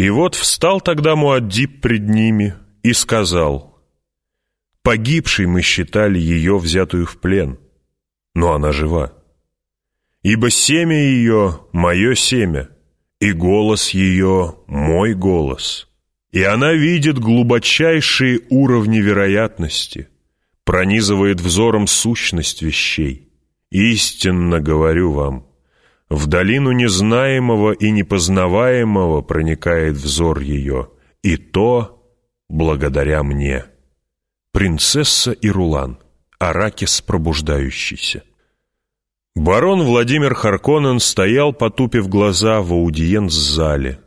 И вот встал тогда Муаддиб пред ними и сказал, «Погибшей мы считали ее, взятую в плен, но она жива. Ибо семя ее — мое семя, и голос ее — мой голос, и она видит глубочайшие уровни вероятности, пронизывает взором сущность вещей. Истинно говорю вам — в долину незнаемого и непознаваемого проникает взор ее, и то благодаря мне. Принцесса Ирулан, Аракис пробуждающийся. Барон Владимир Харконен стоял, потупив глаза в аудиенц-зале,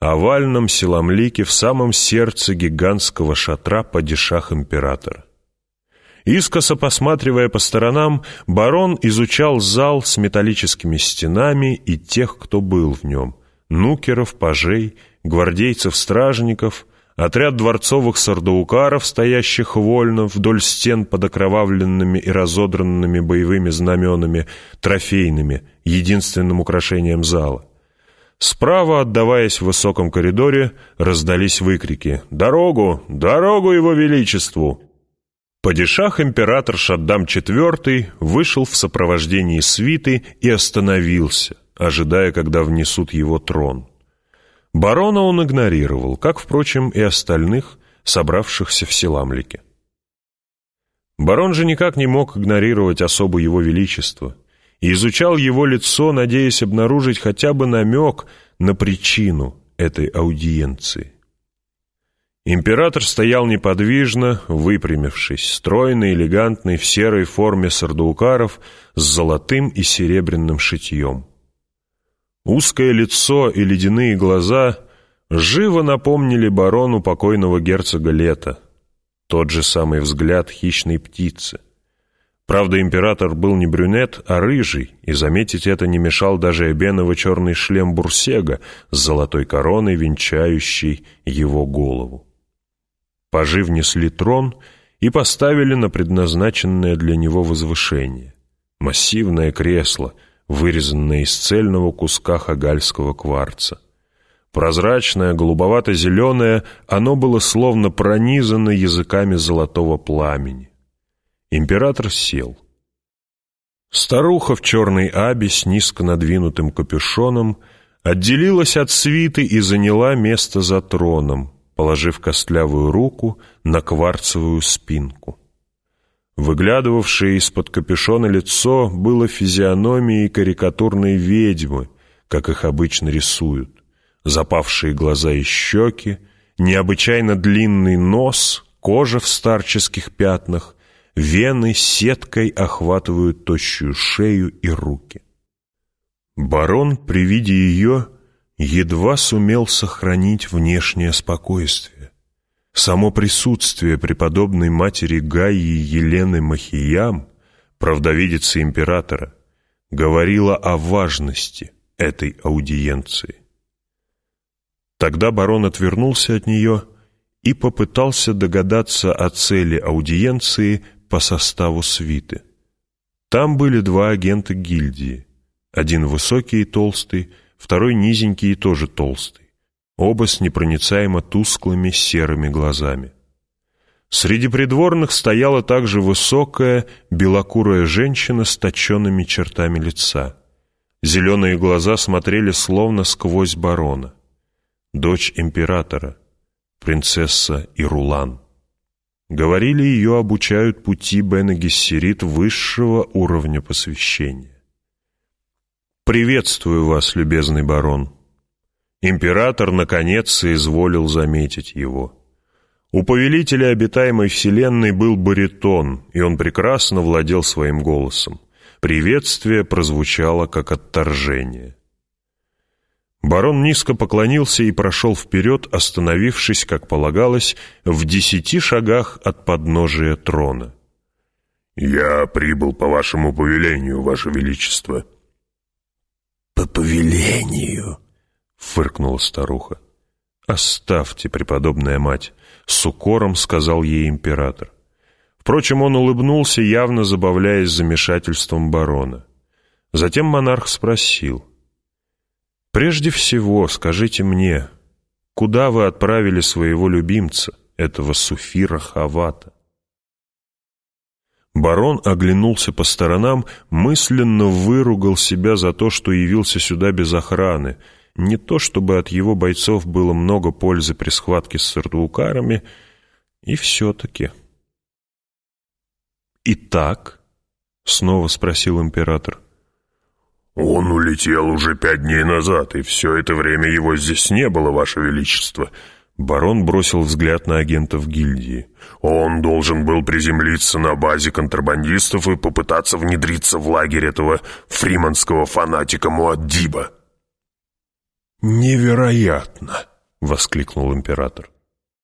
овальном селамлике в самом сердце гигантского шатра падишах императора. Искоса посматривая по сторонам, барон изучал зал с металлическими стенами и тех, кто был в нем. Нукеров, пажей, гвардейцев-стражников, отряд дворцовых сардаукаров, стоящих вольно вдоль стен под окровавленными и разодранными боевыми знаменами, трофейными, единственным украшением зала. Справа, отдаваясь в высоком коридоре, раздались выкрики «Дорогу! Дорогу его величеству!» Падишах император Шаддам IV вышел в сопровождении свиты и остановился, ожидая, когда внесут его трон. Барона он игнорировал, как, впрочем, и остальных, собравшихся в Селамлике. Барон же никак не мог игнорировать особо его величества и изучал его лицо, надеясь обнаружить хотя бы намек на причину этой аудиенции. Император стоял неподвижно, выпрямившись, стройный, элегантный, в серой форме сардаукаров с золотым и серебряным шитьем. Узкое лицо и ледяные глаза живо напомнили барону покойного герцога Лета, тот же самый взгляд хищной птицы. Правда, император был не брюнет, а рыжий, и заметить это не мешал даже эбеново черный шлем Бурсега с золотой короной, венчающей его голову. Пажи внесли трон и поставили на предназначенное для него возвышение. Массивное кресло, вырезанное из цельного куска хагальского кварца. Прозрачное, голубовато-зеленое, оно было словно пронизано языками золотого пламени. Император сел. Старуха в черной абе с низко надвинутым капюшоном отделилась от свиты и заняла место за троном, положив костлявую руку на кварцевую спинку. Выглядывавшее из-под капюшона лицо было физиономией карикатурной ведьмы, как их обычно рисуют. Запавшие глаза и щеки, необычайно длинный нос, кожа в старческих пятнах, вены сеткой охватывают тощую шею и руки. Барон при виде ее едва сумел сохранить внешнее спокойствие. Само присутствие преподобной матери Гаи Елены Махиям, правдовидицы императора, говорило о важности этой аудиенции. Тогда барон отвернулся от нее и попытался догадаться о цели аудиенции по составу свиты. Там были два агента гильдии, один высокий и толстый, второй низенький и тоже толстый, оба с непроницаемо тусклыми серыми глазами. Среди придворных стояла также высокая, белокурая женщина с точенными чертами лица. Зеленые глаза смотрели словно сквозь барона. Дочь императора, принцесса Ирулан. Говорили, ее обучают пути Бена Гессерит высшего уровня посвящения. «Приветствую вас, любезный барон». Император, наконец, соизволил заметить его. У повелителя обитаемой вселенной был баритон, и он прекрасно владел своим голосом. Приветствие прозвучало как отторжение. Барон низко поклонился и прошел вперед, остановившись, как полагалось, в десяти шагах от подножия трона. «Я прибыл по вашему повелению, ваше величество», «По повелению», — фыркнула старуха. «Оставьте, преподобная мать», — с укором сказал ей император. Впрочем, он улыбнулся, явно забавляясь замешательством барона. Затем монарх спросил. «Прежде всего, скажите мне, куда вы отправили своего любимца, этого Суфира Хавата?» Барон оглянулся по сторонам, мысленно выругал себя за то, что явился сюда без охраны. Не то, чтобы от его бойцов было много пользы при схватке с сардуукарами, и все-таки. «Итак?» — снова спросил император. «Он улетел уже пять дней назад, и все это время его здесь не было, Ваше Величество». Барон бросил взгляд на агентов гильдии. «Он должен был приземлиться на базе контрабандистов и попытаться внедриться в лагерь этого фриманского фанатика Муаддиба». «Невероятно!» — воскликнул император.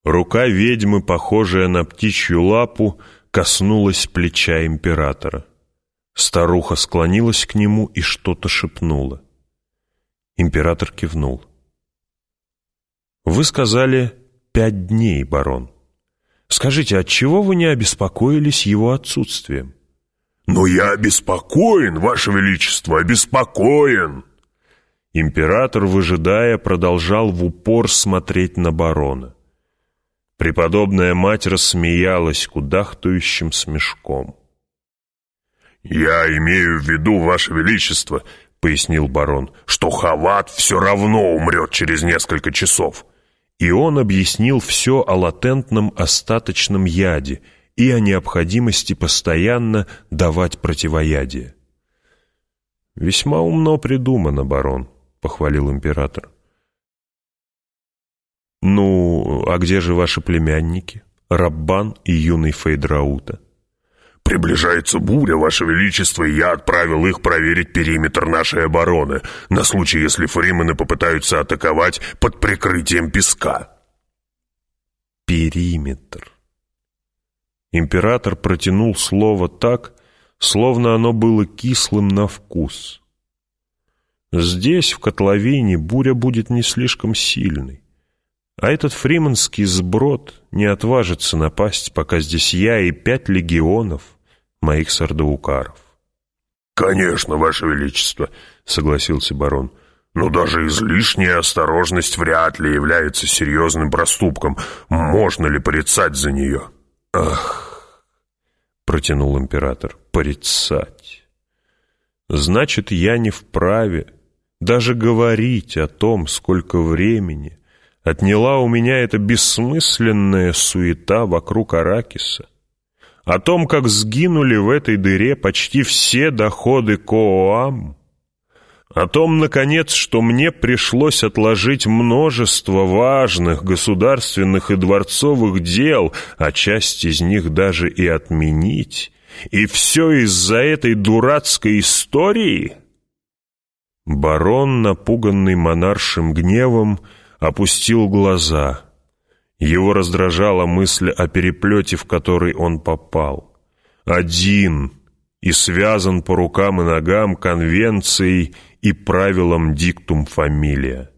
Рука ведьмы, похожая на птичью лапу, коснулась плеча императора. Старуха склонилась к нему и что-то шепнула. Император кивнул. «Вы сказали пять дней, барон. Скажите, отчего вы не обеспокоились его отсутствием?» «Но я обеспокоен, Ваше Величество, обеспокоен!» Император, выжидая, продолжал в упор смотреть на барона. Преподобная мать рассмеялась кудахтающим смешком. «Я имею в виду, Ваше Величество», — пояснил барон, «что Хават все равно умрет через несколько часов». И он объяснил все о латентном остаточном яде и о необходимости постоянно давать противоядие. «Весьма умно придумано, барон», — похвалил император. «Ну, а где же ваши племянники, Раббан и юный Фейдраута?» «Приближается буря, Ваше Величество, и я отправил их проверить периметр нашей обороны, на случай, если фримены попытаются атаковать под прикрытием песка». «Периметр». Император протянул слово так, словно оно было кислым на вкус. Здесь, в котловине, буря будет не слишком сильной. А этот фриманский сброд не отважится напасть, пока здесь я и пять легионов моих сардаукаров. «Конечно, Ваше Величество», — согласился барон. «Но даже излишняя осторожность вряд ли является серьезным проступком. Можно ли порицать за нее?» «Ах!» — протянул император. «Порицать! Значит, я не вправе даже говорить о том, сколько времени отняла у меня эта бессмысленная суета вокруг Аракиса, о том, как сгинули в этой дыре почти все доходы Кооам, о том, наконец, что мне пришлось отложить множество важных государственных и дворцовых дел, а часть из них даже и отменить, и все из-за этой дурацкой истории? Барон, напуганный монаршим гневом, опустил глаза. Его раздражала мысль о переплете, в который он попал. Один и связан по рукам и ногам конвенцией и правилом диктум фамилия.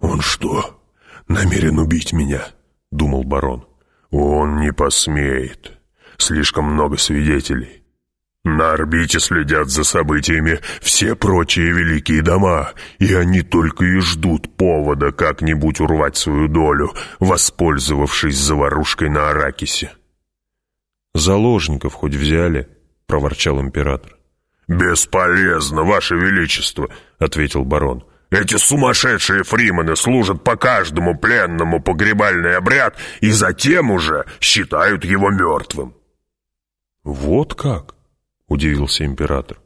«Он что, намерен убить меня?» — думал барон. «Он не посмеет. Слишком много свидетелей. На орбите следят за событиями все прочие великие дома, и они только и ждут повода как-нибудь урвать свою долю, воспользовавшись заварушкой на Аракисе. «Заложников хоть взяли?» — проворчал император. «Бесполезно, ваше величество», — ответил барон. «Эти сумасшедшие фримены служат по каждому пленному погребальный обряд и затем уже считают его мертвым». «Вот как?» Удивился император.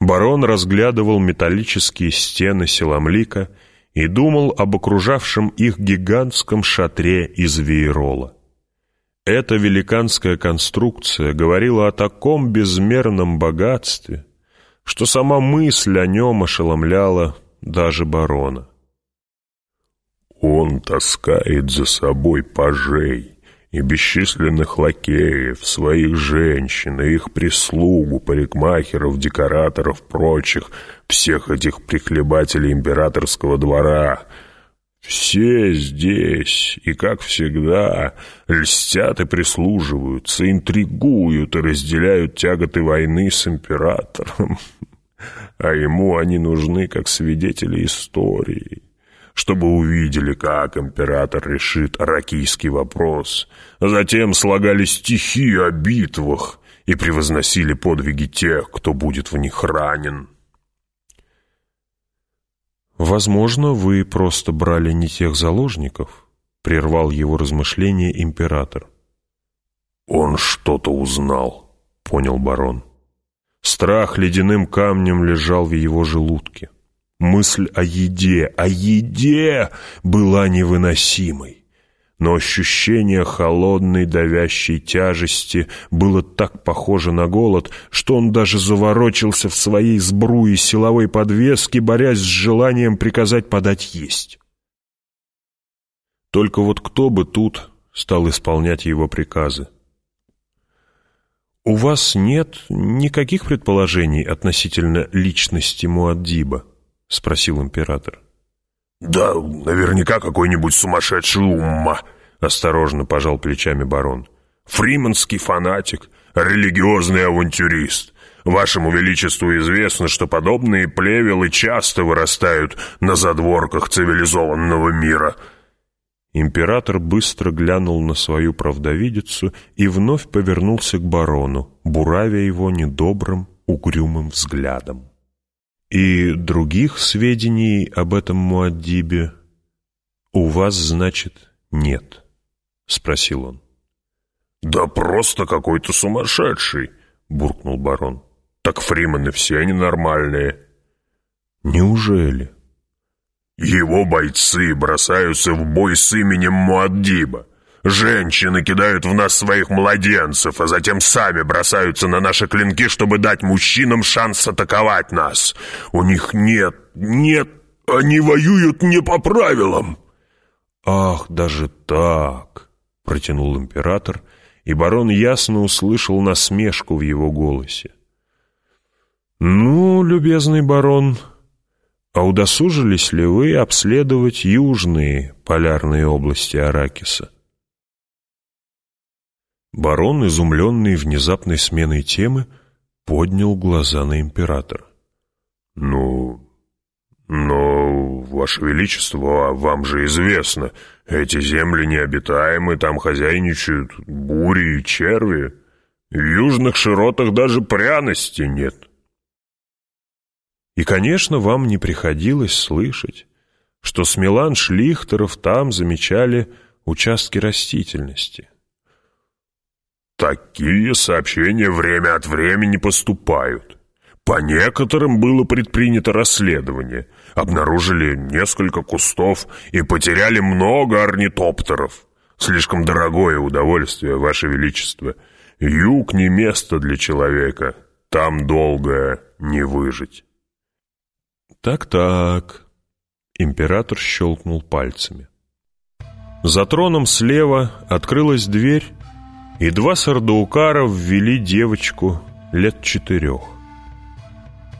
Барон разглядывал металлические стены Селамлика и думал об окружавшем их гигантском шатре из веерола. Эта великанская конструкция говорила о таком безмерном богатстве, что сама мысль о нем ошеломляла даже барона. «Он таскает за собой пажей», и бесчисленных лакеев, своих женщин, и их прислугу, парикмахеров, декораторов, прочих, всех этих прихлебателей императорского двора. Все здесь, и, как всегда, льстят и прислуживаются, интригуют и разделяют тяготы войны с императором. А ему они нужны как свидетели истории. Чтобы увидели, как император решит аракийский вопрос. Затем слагали стихи о битвах и превозносили подвиги тех, кто будет в них ранен. «Возможно, вы просто брали не тех заложников», — прервал его размышления император. «Он что-то узнал», — понял барон. Страх ледяным камнем лежал в его желудке. Мысль о еде, о еде была невыносимой. Но ощущение холодной давящей тяжести было так похоже на голод, что он даже заворочился в своей сбруе силовой подвески, борясь с желанием приказать подать есть. Только вот кто бы тут стал исполнять его приказы? «У вас нет никаких предположений относительно личности Муаддиба?» — спросил император. «Да, наверняка какой-нибудь сумасшедший умма», — осторожно пожал плечами барон. «Фриманский фанатик, религиозный авантюрист. Вашему Величеству известно, что подобные плевелы часто вырастают на задворках цивилизованного мира». Император быстро глянул на свою правдовидицу и вновь повернулся к барону, буравя его недобрым, угрюмым взглядом. «И других сведений об этом Муаддибе у вас, значит, нет?» — спросил он. «Да просто какой-то сумасшедший!» — буркнул барон. «Так фримены все ненормальные». «Неужели?» Его бойцы бросаются в бой с именем Муаддиба. Женщины кидают в нас своих младенцев, а затем сами бросаются на наши клинки, чтобы дать мужчинам шанс атаковать нас. У них нет, нет, они воюют не по правилам. Ах, даже так, протянул император, и барон ясно услышал насмешку в его голосе. Ну, любезный барон, а удосужились ли вы обследовать южные полярные области Аракиса? Барон, изумленный внезапной сменой темы, поднял глаза на императора. «Ну, но, Ваше Величество, а вам же известно, эти земли необитаемы, там хозяйничают бури и черви. В южных широтах даже пряности нет». И, конечно, вам не приходилось слышать, что с меланж-лихтеров там замечали участки растительности. Такие сообщения время от времени поступают. По некоторым было предпринято расследование. Обнаружили несколько кустов и потеряли много орнитоптеров. Слишком дорогое удовольствие, Ваше Величество. Юг не место для человека. Там долго не выжить. «Так-так», — император щелкнул пальцами. За троном слева открылась дверь, и два сардаукара ввели девочку лет четырех.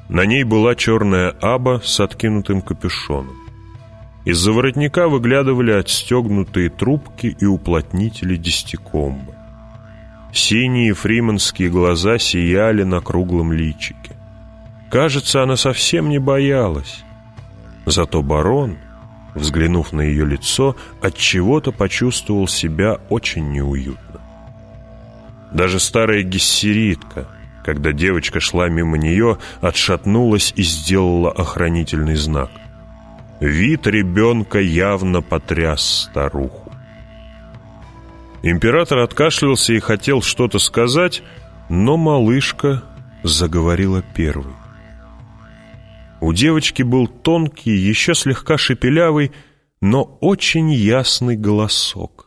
На ней была черная аба с откинутым капюшоном. Из-за воротника выглядывали отстегнутые трубки и уплотнители десятикомбы. Синие фриманские глаза сияли на круглом личике. Кажется, она совсем не боялась. Зато барон, взглянув на ее лицо, от чего-то почувствовал себя очень неуютно. Даже старая гессеритка, когда девочка шла мимо нее, отшатнулась и сделала охранительный знак. Вид ребенка явно потряс старуху. Император откашлялся и хотел что-то сказать, но малышка заговорила первой. У девочки был тонкий, еще слегка шепелявый, но очень ясный голосок.